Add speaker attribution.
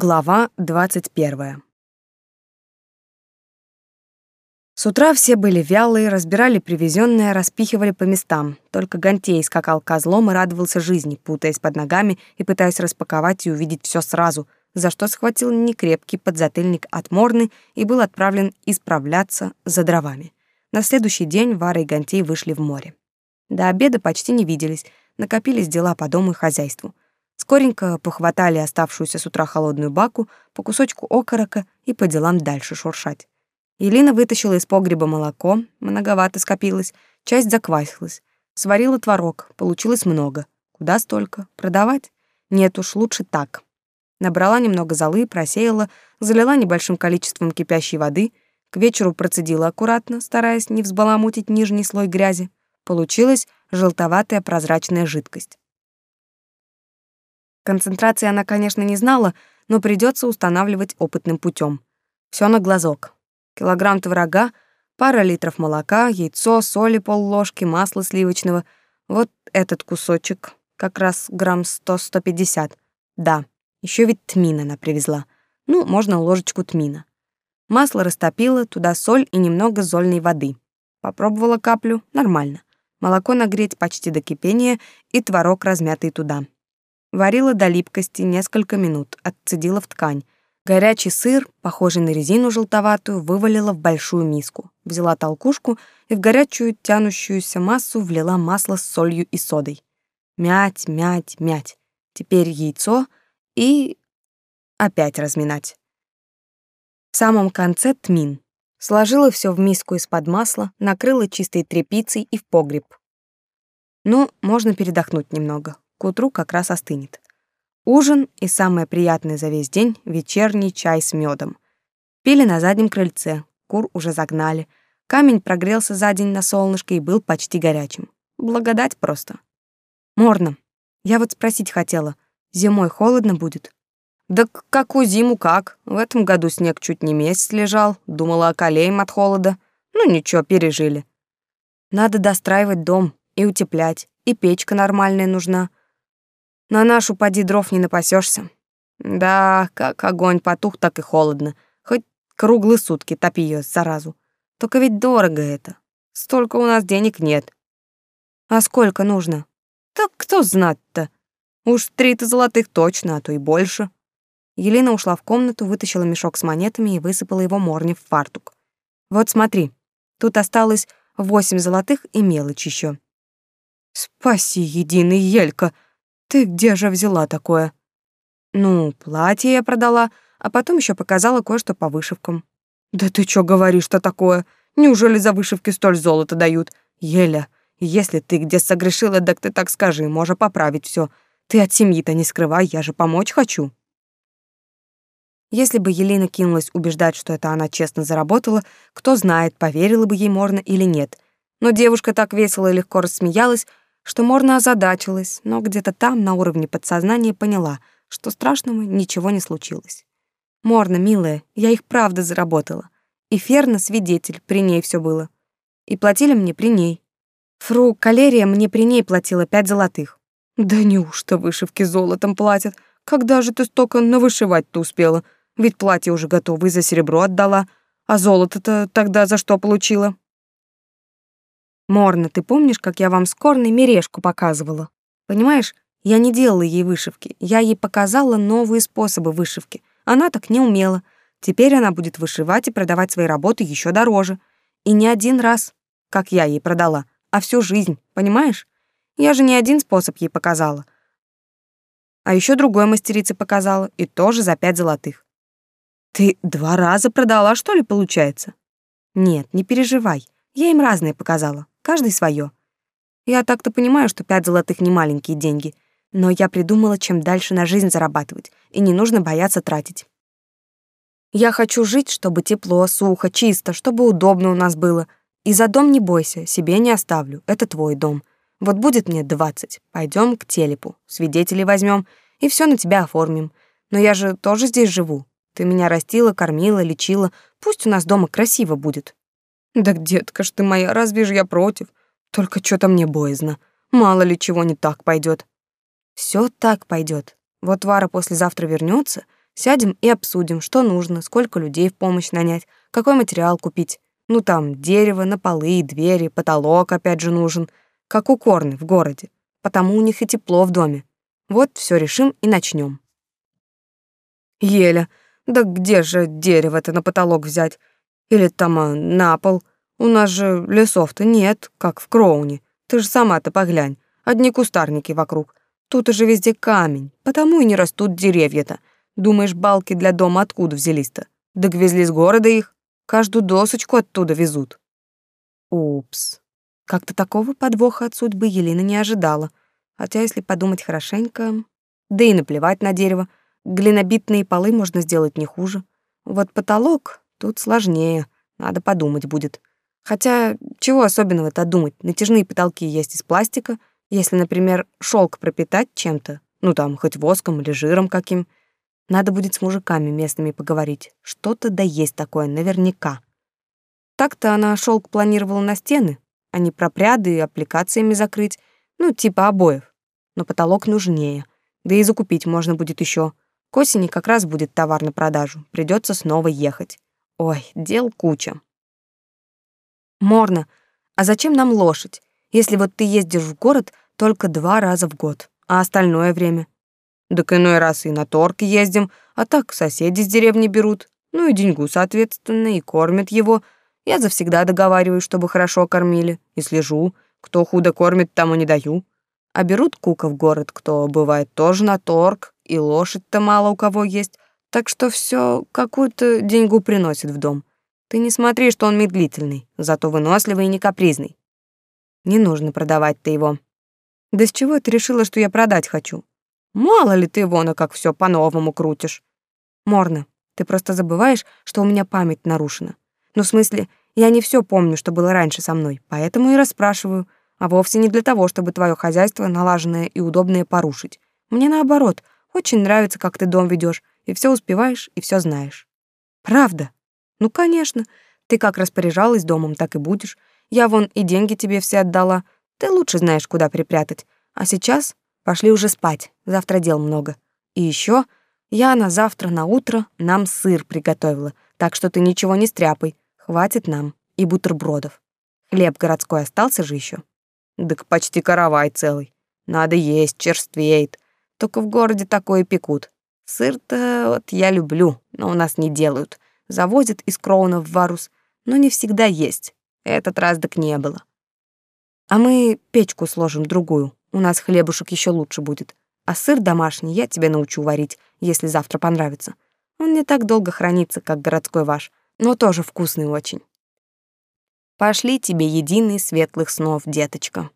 Speaker 1: Глава 21. С утра все были вялые, разбирали привезенное, распихивали по местам. Только Гантей скакал козлом и радовался жизни, путаясь под ногами и пытаясь распаковать и увидеть все сразу, за что схватил некрепкий подзатыльник от Морны и был отправлен исправляться за дровами. На следующий день Вара и Гантей вышли в море. До обеда почти не виделись, накопились дела по дому и хозяйству — Скоренько похватали оставшуюся с утра холодную баку, по кусочку окорока и по делам дальше шуршать. Елена вытащила из погреба молоко, многовато скопилось, часть заквасилась. Сварила творог, получилось много. Куда столько? Продавать? Нет уж, лучше так. Набрала немного золы, просеяла, залила небольшим количеством кипящей воды, к вечеру процедила аккуратно, стараясь не взбаламутить нижний слой грязи. Получилась желтоватая прозрачная жидкость. Концентрации она, конечно, не знала, но придется устанавливать опытным путем. Все на глазок. Килограмм творога, пара литров молока, яйцо, соли полложки, масла сливочного. Вот этот кусочек, как раз грамм 100-150. Да, еще ведь тмин она привезла. Ну, можно ложечку тмина. Масло растопила, туда соль и немного зольной воды. Попробовала каплю, нормально. Молоко нагреть почти до кипения и творог размятый туда. Варила до липкости несколько минут, отцедила в ткань. Горячий сыр, похожий на резину желтоватую, вывалила в большую миску. Взяла толкушку и в горячую тянущуюся массу влила масло с солью и содой. Мять, мять, мять. Теперь яйцо и опять разминать. В самом конце тмин. Сложила все в миску из-под масла, накрыла чистой тряпицей и в погреб. Ну, можно передохнуть немного к утру как раз остынет. Ужин и самое приятное за весь день — вечерний чай с медом. Пили на заднем крыльце, кур уже загнали. Камень прогрелся за день на солнышке и был почти горячим. Благодать просто. Морно. Я вот спросить хотела, зимой холодно будет? Да какую зиму как? В этом году снег чуть не месяц лежал, думала, околеем от холода. Ну ничего, пережили. Надо достраивать дом и утеплять, и печка нормальная нужна. На нашу поди дров не напасешься. Да, как огонь потух, так и холодно. Хоть круглые сутки топи ее заразу. Только ведь дорого это. Столько у нас денег нет. А сколько нужно? Так кто знать-то? Уж три-то золотых точно, а то и больше. Елена ушла в комнату, вытащила мешок с монетами и высыпала его Морне в фартук. Вот смотри, тут осталось восемь золотых и мелочь еще. Спаси, единый Елька! Ты где же взяла такое? Ну, платье я продала, а потом еще показала кое-что по вышивкам. Да ты что говоришь-то такое? Неужели за вышивки столь золота дают? Еля, если ты где согрешила, так ты так скажи, можно поправить все. Ты от семьи-то не скрывай, я же помочь хочу. Если бы Елена кинулась убеждать, что это она честно заработала, кто знает, поверила бы ей можно или нет. Но девушка так весело и легко рассмеялась, что Морна озадачилась, но где-то там, на уровне подсознания, поняла, что страшного ничего не случилось. «Морна, милая, я их правда заработала. И Ферна свидетель, при ней все было. И платили мне при ней. Фру Калерия мне при ней платила пять золотых. Да неужто вышивки золотом платят? Когда же ты столько навышивать-то успела? Ведь платье уже готово и за серебро отдала. А золото-то тогда за что получила?» Морна, ты помнишь, как я вам с Корной мережку показывала? Понимаешь, я не делала ей вышивки, я ей показала новые способы вышивки. Она так не умела. Теперь она будет вышивать и продавать свои работы еще дороже. И не один раз, как я ей продала, а всю жизнь, понимаешь? Я же не один способ ей показала. А еще другой мастерице показала, и тоже за пять золотых. Ты два раза продала, что ли, получается? Нет, не переживай. Я им разные показала каждый свое. Я так-то понимаю, что пять золотых не маленькие деньги, но я придумала, чем дальше на жизнь зарабатывать, и не нужно бояться тратить. Я хочу жить, чтобы тепло, сухо, чисто, чтобы удобно у нас было. И за дом не бойся, себе не оставлю, это твой дом. Вот будет мне двадцать, пойдем к телепу, свидетелей возьмем и все на тебя оформим. Но я же тоже здесь живу. Ты меня растила, кормила, лечила. Пусть у нас дома красиво будет. Да, детка ж ты моя, разве ж я против? Только что-то мне боязно. Мало ли чего не так пойдет. Все так пойдет. Вот Вара послезавтра вернется, Сядем и обсудим, что нужно, сколько людей в помощь нанять, какой материал купить. Ну там, дерево на полы и двери, потолок опять же нужен, как у Корны в городе. Потому у них и тепло в доме. Вот все решим и начнем. Еля, да где же дерево-то на потолок взять? Или там а, на пол? У нас же лесов-то нет, как в Кроуне. Ты же сама-то поглянь. Одни кустарники вокруг. Тут уже везде камень, потому и не растут деревья-то. Думаешь, балки для дома откуда взялись-то? Да везли с города их. Каждую досочку оттуда везут. Упс. Как-то такого подвоха от судьбы Елена не ожидала. Хотя, если подумать хорошенько... Да и наплевать на дерево. Глинобитные полы можно сделать не хуже. Вот потолок тут сложнее. Надо подумать будет. Хотя, чего особенного-то думать? Натяжные потолки есть из пластика. Если, например, шелк пропитать чем-то, ну там, хоть воском или жиром каким, надо будет с мужиками местными поговорить. Что-то да есть такое, наверняка. Так-то она шелк планировала на стены, а не пропряды и аппликациями закрыть, ну, типа обоев. Но потолок нужнее. Да и закупить можно будет еще. К осени как раз будет товар на продажу. Придется снова ехать. Ой, дел куча. Морно, а зачем нам лошадь, если вот ты ездишь в город только два раза в год, а остальное время? Так иной раз и на торг ездим, а так соседи с деревни берут. Ну и деньгу, соответственно, и кормят его. Я завсегда договариваюсь, чтобы хорошо кормили, и слежу. Кто худо кормит, тому не даю. А берут кука в город, кто бывает тоже на торг, и лошадь-то мало у кого есть, так что все какую-то деньгу приносит в дом. Ты не смотри, что он медлительный, зато выносливый и не капризный. Не нужно продавать-то его. Да с чего ты решила, что я продать хочу? Мало ли ты вон, как все по-новому крутишь. Морна, ты просто забываешь, что у меня память нарушена. Ну, в смысле, я не все помню, что было раньше со мной, поэтому и расспрашиваю, а вовсе не для того, чтобы твое хозяйство налаженное и удобное порушить. Мне наоборот, очень нравится, как ты дом ведешь, и все успеваешь, и все знаешь. Правда? Ну, конечно. Ты как распоряжалась домом, так и будешь. Я вон и деньги тебе все отдала. Ты лучше знаешь, куда припрятать. А сейчас пошли уже спать. Завтра дел много. И еще я на завтра на утро нам сыр приготовила, так что ты ничего не стряпай. Хватит нам и бутербродов. Хлеб городской остался же еще. Так почти каравай целый. Надо есть, черствеет. Только в городе такое пекут. Сыр-то вот я люблю, но у нас не делают. Завозят из Кроуна в Варус, но не всегда есть. Этот раз так не было. А мы печку сложим другую. У нас хлебушек еще лучше будет. А сыр домашний я тебе научу варить, если завтра понравится. Он не так долго хранится, как городской ваш, но тоже вкусный очень. Пошли тебе единый светлых снов, деточка.